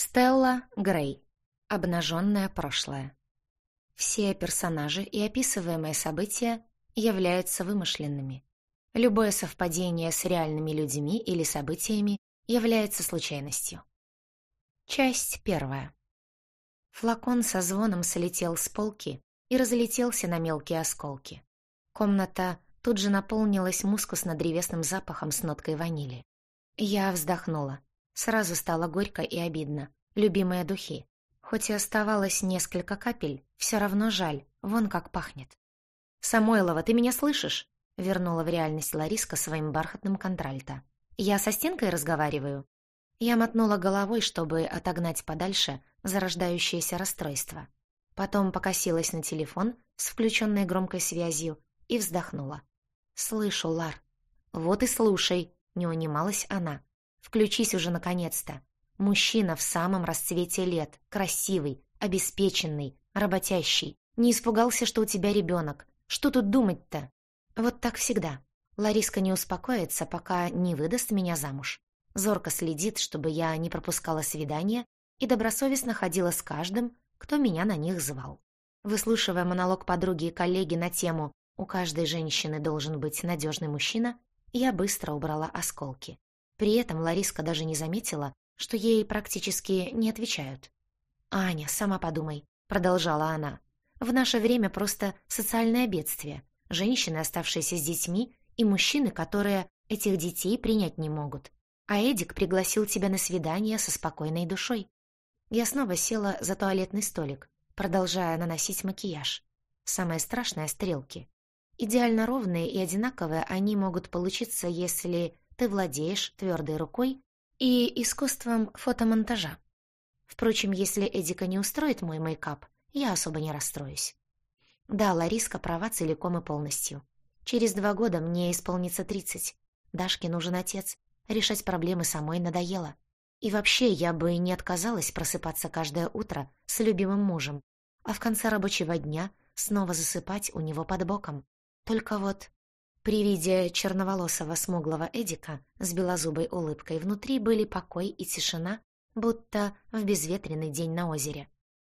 Стелла Грей. Обнаженное прошлое. Все персонажи и описываемые события являются вымышленными. Любое совпадение с реальными людьми или событиями является случайностью. Часть первая. Флакон со звоном слетел с полки и разлетелся на мелкие осколки. Комната тут же наполнилась мускусно-древесным запахом с ноткой ванили. Я вздохнула. Сразу стало горько и обидно. Любимые духи. Хоть и оставалось несколько капель, все равно жаль, вон как пахнет. «Самойлова, ты меня слышишь?» — вернула в реальность Лариска своим бархатным контральто. «Я со стенкой разговариваю?» Я мотнула головой, чтобы отогнать подальше зарождающееся расстройство. Потом покосилась на телефон с включенной громкой связью и вздохнула. «Слышу, Лар». «Вот и слушай», — не унималась она. Включись уже наконец-то. Мужчина в самом расцвете лет, красивый, обеспеченный, работящий. Не испугался, что у тебя ребенок. Что тут думать-то? Вот так всегда. Лариска не успокоится, пока не выдаст меня замуж. Зорко следит, чтобы я не пропускала свидания и добросовестно ходила с каждым, кто меня на них звал. Выслушивая монолог подруги и коллеги на тему «У каждой женщины должен быть надежный мужчина», я быстро убрала осколки. При этом Лариска даже не заметила, что ей практически не отвечают. «Аня, сама подумай», — продолжала она. «В наше время просто социальное бедствие. Женщины, оставшиеся с детьми, и мужчины, которые этих детей принять не могут. А Эдик пригласил тебя на свидание со спокойной душой». Я снова села за туалетный столик, продолжая наносить макияж. Самое страшное — стрелки. Идеально ровные и одинаковые они могут получиться, если ты владеешь твердой рукой и искусством фотомонтажа. Впрочем, если Эдика не устроит мой мейкап, я особо не расстроюсь. Да, Лариска права целиком и полностью. Через два года мне исполнится тридцать. Дашке нужен отец. Решать проблемы самой надоело. И вообще, я бы не отказалась просыпаться каждое утро с любимым мужем, а в конце рабочего дня снова засыпать у него под боком. Только вот при виде черноволосого смуглого Эдика с белозубой улыбкой внутри были покой и тишина, будто в безветренный день на озере.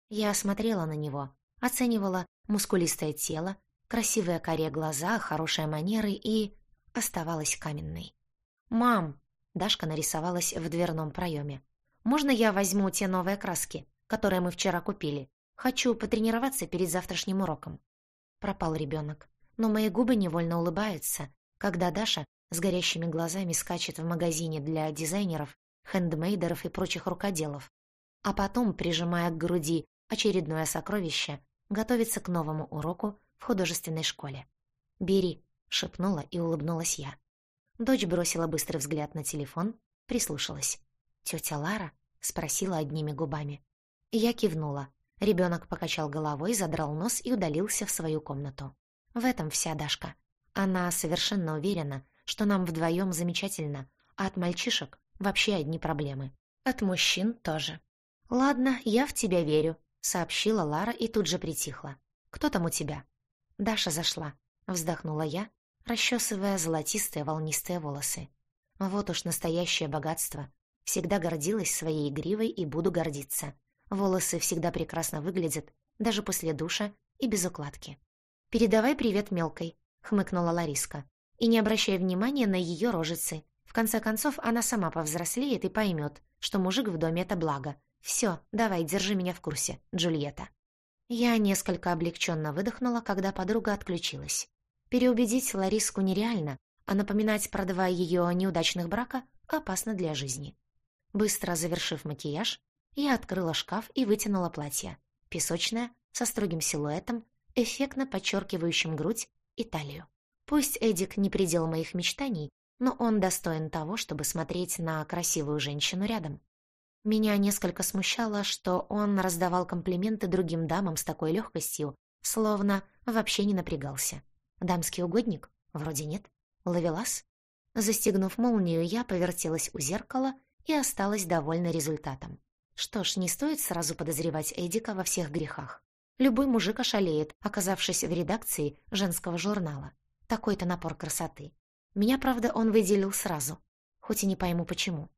Я смотрела на него, оценивала мускулистое тело, красивые карие глаза, хорошие манеры и... оставалась каменной. «Мам!» — Дашка нарисовалась в дверном проеме. «Можно я возьму те новые краски, которые мы вчера купили? Хочу потренироваться перед завтрашним уроком». Пропал ребенок но мои губы невольно улыбаются, когда Даша с горящими глазами скачет в магазине для дизайнеров, хендмейдеров и прочих рукоделов, а потом, прижимая к груди очередное сокровище, готовится к новому уроку в художественной школе. «Бери», — шепнула и улыбнулась я. Дочь бросила быстрый взгляд на телефон, прислушалась. «Тетя Лара?» — спросила одними губами. Я кивнула. Ребенок покачал головой, задрал нос и удалился в свою комнату. В этом вся Дашка. Она совершенно уверена, что нам вдвоем замечательно, а от мальчишек вообще одни проблемы. От мужчин тоже. «Ладно, я в тебя верю», — сообщила Лара и тут же притихла. «Кто там у тебя?» Даша зашла. Вздохнула я, расчесывая золотистые волнистые волосы. Вот уж настоящее богатство. Всегда гордилась своей гривой и буду гордиться. Волосы всегда прекрасно выглядят, даже после душа и без укладки. «Передавай привет мелкой», — хмыкнула Лариска. «И не обращай внимания на ее рожицы. В конце концов, она сама повзрослеет и поймет, что мужик в доме — это благо. Все, давай, держи меня в курсе, Джульетта». Я несколько облегченно выдохнула, когда подруга отключилась. Переубедить Лариску нереально, а напоминать про два ее неудачных брака опасно для жизни. Быстро завершив макияж, я открыла шкаф и вытянула платье. Песочное, со строгим силуэтом, эффектно подчеркивающим грудь и талию. Пусть Эдик не предел моих мечтаний, но он достоин того, чтобы смотреть на красивую женщину рядом. Меня несколько смущало, что он раздавал комплименты другим дамам с такой легкостью, словно вообще не напрягался. Дамский угодник? Вроде нет. Ловелас? Застегнув молнию, я повертелась у зеркала и осталась довольна результатом. Что ж, не стоит сразу подозревать Эдика во всех грехах. Любой мужик ошалеет, оказавшись в редакции женского журнала. Такой-то напор красоты. Меня, правда, он выделил сразу, хоть и не пойму почему.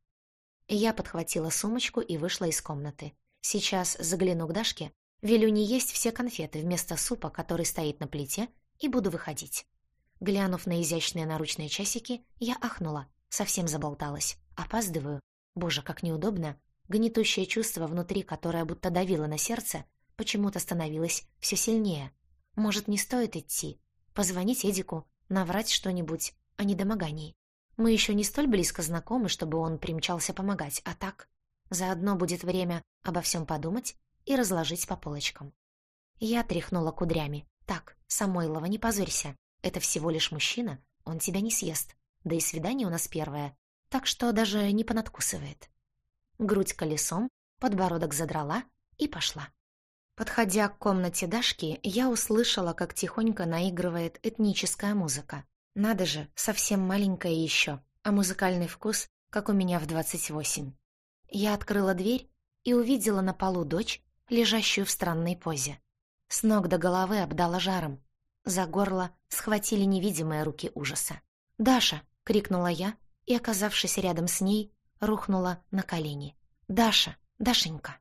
Я подхватила сумочку и вышла из комнаты. Сейчас загляну к Дашке, велю не есть все конфеты вместо супа, который стоит на плите, и буду выходить. Глянув на изящные наручные часики, я ахнула, совсем заболталась. Опаздываю. Боже, как неудобно. Гнетущее чувство внутри, которое будто давило на сердце, почему-то становилось все сильнее. Может, не стоит идти? Позвонить Эдику, наврать что-нибудь о недомогании. Мы еще не столь близко знакомы, чтобы он примчался помогать, а так... Заодно будет время обо всем подумать и разложить по полочкам. Я тряхнула кудрями. «Так, Самойлова, не позорься. Это всего лишь мужчина, он тебя не съест. Да и свидание у нас первое, так что даже не понадкусывает». Грудь колесом, подбородок задрала и пошла. Подходя к комнате Дашки, я услышала, как тихонько наигрывает этническая музыка. Надо же, совсем маленькая еще, а музыкальный вкус, как у меня в двадцать восемь. Я открыла дверь и увидела на полу дочь, лежащую в странной позе. С ног до головы обдала жаром. За горло схватили невидимые руки ужаса. «Даша!» — крикнула я, и, оказавшись рядом с ней, рухнула на колени. «Даша! Дашенька!»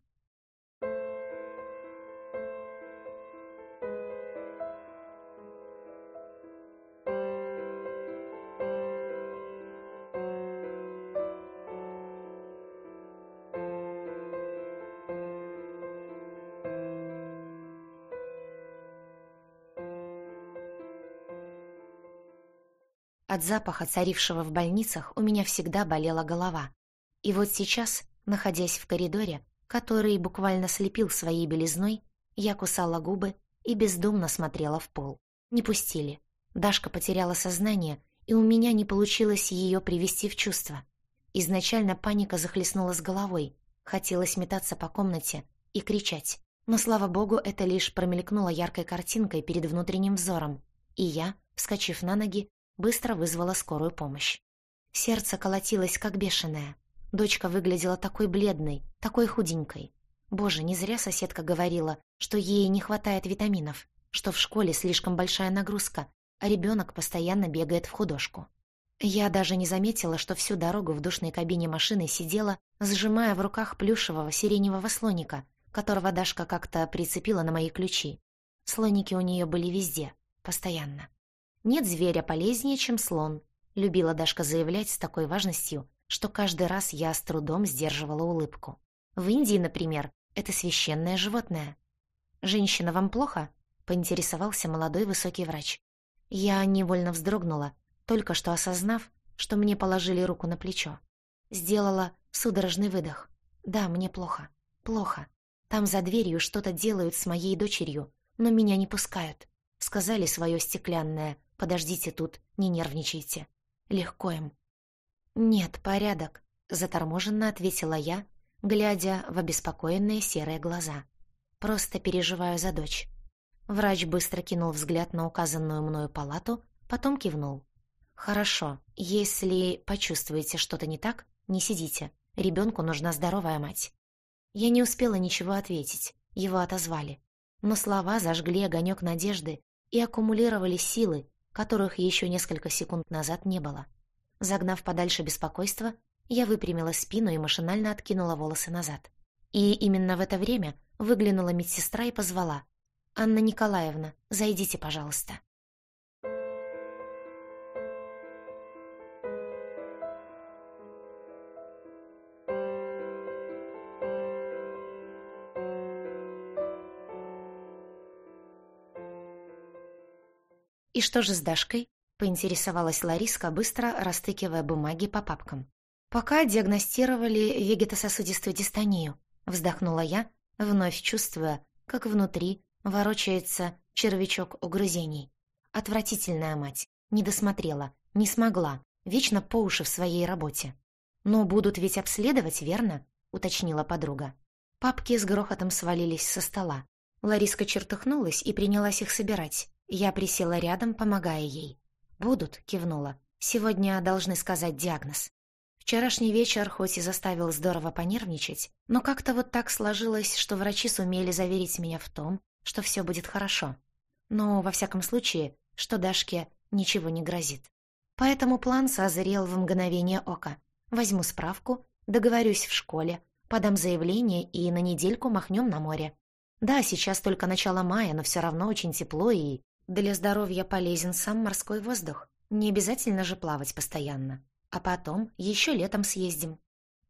От запаха, царившего в больницах, у меня всегда болела голова. И вот сейчас, находясь в коридоре, который буквально слепил своей белизной, я кусала губы и бездумно смотрела в пол. Не пустили. Дашка потеряла сознание, и у меня не получилось ее привести в чувство. Изначально паника захлестнула с головой, хотелось метаться по комнате и кричать. Но, слава богу, это лишь промелькнуло яркой картинкой перед внутренним взором, и я, вскочив на ноги, быстро вызвала скорую помощь. Сердце колотилось, как бешеное. Дочка выглядела такой бледной, такой худенькой. Боже, не зря соседка говорила, что ей не хватает витаминов, что в школе слишком большая нагрузка, а ребенок постоянно бегает в художку. Я даже не заметила, что всю дорогу в душной кабине машины сидела, сжимая в руках плюшевого сиреневого слоника, которого Дашка как-то прицепила на мои ключи. Слоники у нее были везде, постоянно. Нет зверя полезнее, чем слон, любила Дашка заявлять с такой важностью, что каждый раз я с трудом сдерживала улыбку. В Индии, например, это священное животное. «Женщина, вам плохо?» — поинтересовался молодой высокий врач. Я невольно вздрогнула, только что осознав, что мне положили руку на плечо. Сделала судорожный выдох. «Да, мне плохо. Плохо. Там за дверью что-то делают с моей дочерью, но меня не пускают. Сказали свое стеклянное Подождите тут, не нервничайте. Легко им. Нет, порядок, заторможенно ответила я, глядя в обеспокоенные серые глаза. Просто переживаю за дочь. Врач быстро кинул взгляд на указанную мною палату, потом кивнул. «Хорошо, если почувствуете что-то не так, не сидите. Ребенку нужна здоровая мать». Я не успела ничего ответить, его отозвали. Но слова зажгли огонек надежды и аккумулировали силы, которых еще несколько секунд назад не было. Загнав подальше беспокойство, я выпрямила спину и машинально откинула волосы назад. И именно в это время выглянула медсестра и позвала. «Анна Николаевна, зайдите, пожалуйста». «И что же с Дашкой?» — поинтересовалась Лариска, быстро растыкивая бумаги по папкам. «Пока диагностировали вегетососудистую дистонию», — вздохнула я, вновь чувствуя, как внутри ворочается червячок угрызений. Отвратительная мать. Не досмотрела, не смогла, вечно по уши в своей работе. «Но будут ведь обследовать, верно?» — уточнила подруга. Папки с грохотом свалились со стола. Лариска чертыхнулась и принялась их собирать. Я присела рядом, помогая ей. «Будут», — кивнула. «Сегодня должны сказать диагноз». Вчерашний вечер хоть и заставил здорово понервничать, но как-то вот так сложилось, что врачи сумели заверить меня в том, что все будет хорошо. Но, во всяком случае, что Дашке ничего не грозит. Поэтому план созрел в мгновение ока. Возьму справку Договорюсь в школе, подам заявление и на недельку махнем на море. Да, сейчас только начало мая, но все равно очень тепло и для здоровья полезен сам морской воздух. Не обязательно же плавать постоянно. А потом еще летом съездим.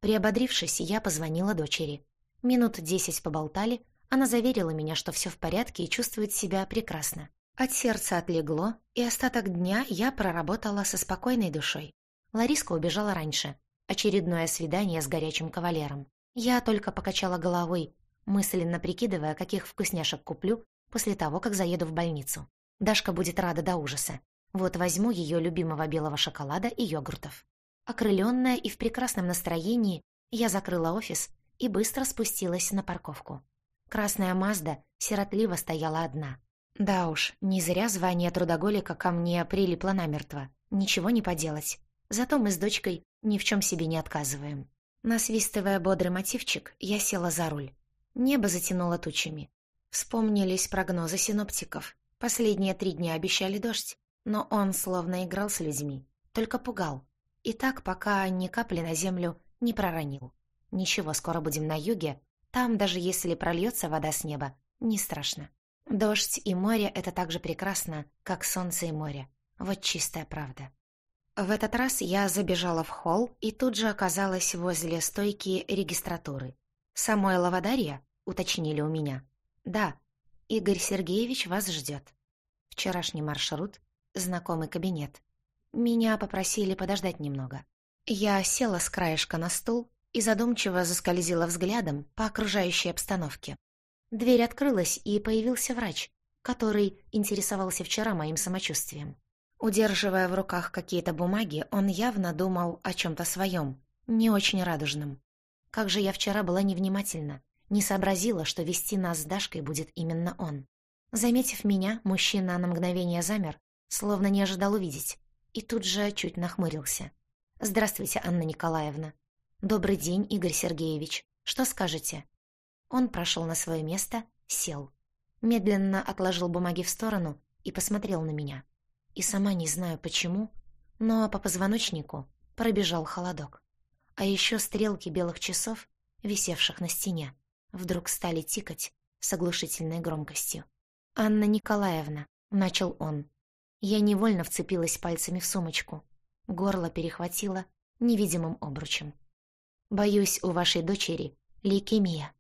Приободрившись, я позвонила дочери. Минут десять поболтали, она заверила меня, что все в порядке и чувствует себя прекрасно. От сердца отлегло, и остаток дня я проработала со спокойной душой. Лариска убежала раньше. Очередное свидание с горячим кавалером. Я только покачала головой, мысленно прикидывая, каких вкусняшек куплю после того, как заеду в больницу. Дашка будет рада до ужаса. Вот возьму ее любимого белого шоколада и йогуртов. Окрыленная и в прекрасном настроении, я закрыла офис и быстро спустилась на парковку. Красная Мазда сиротливо стояла одна. Да уж, не зря звание трудоголика ко мне прилипло намертво. Ничего не поделать. Зато мы с дочкой ни в чем себе не отказываем. Насвистывая бодрый мотивчик, я села за руль. Небо затянуло тучами. Вспомнились прогнозы синоптиков. Последние три дня обещали дождь, но он словно играл с людьми, только пугал. И так, пока ни капли на землю не проронил. Ничего, скоро будем на юге, там, даже если прольется вода с неба, не страшно. Дождь и море — это так же прекрасно, как солнце и море. Вот чистая правда. В этот раз я забежала в холл и тут же оказалась возле стойки регистратуры. «Самойлова Дарья?» — уточнили у меня. «Да, Игорь Сергеевич вас ждет. Вчерашний маршрут, знакомый кабинет. Меня попросили подождать немного. Я села с краешка на стул и задумчиво заскользила взглядом по окружающей обстановке. Дверь открылась, и появился врач, который интересовался вчера моим самочувствием. Удерживая в руках какие-то бумаги, он явно думал о чем-то своем, не очень радужном. Как же я вчера была невнимательна, не сообразила, что вести нас с Дашкой будет именно он. Заметив меня, мужчина на мгновение замер, словно не ожидал увидеть, и тут же чуть нахмурился. «Здравствуйте, Анна Николаевна», «Добрый день, Игорь Сергеевич. Что скажете?» Он прошел на свое место, сел. Медленно отложил бумаги в сторону и посмотрел на меня. И сама не знаю почему, но по позвоночнику пробежал холодок. А еще стрелки белых часов, висевших на стене, вдруг стали тикать с оглушительной громкостью. «Анна Николаевна», — начал он. Я невольно вцепилась пальцами в сумочку. Горло перехватило невидимым обручем. Боюсь, у вашей дочери лейкемия.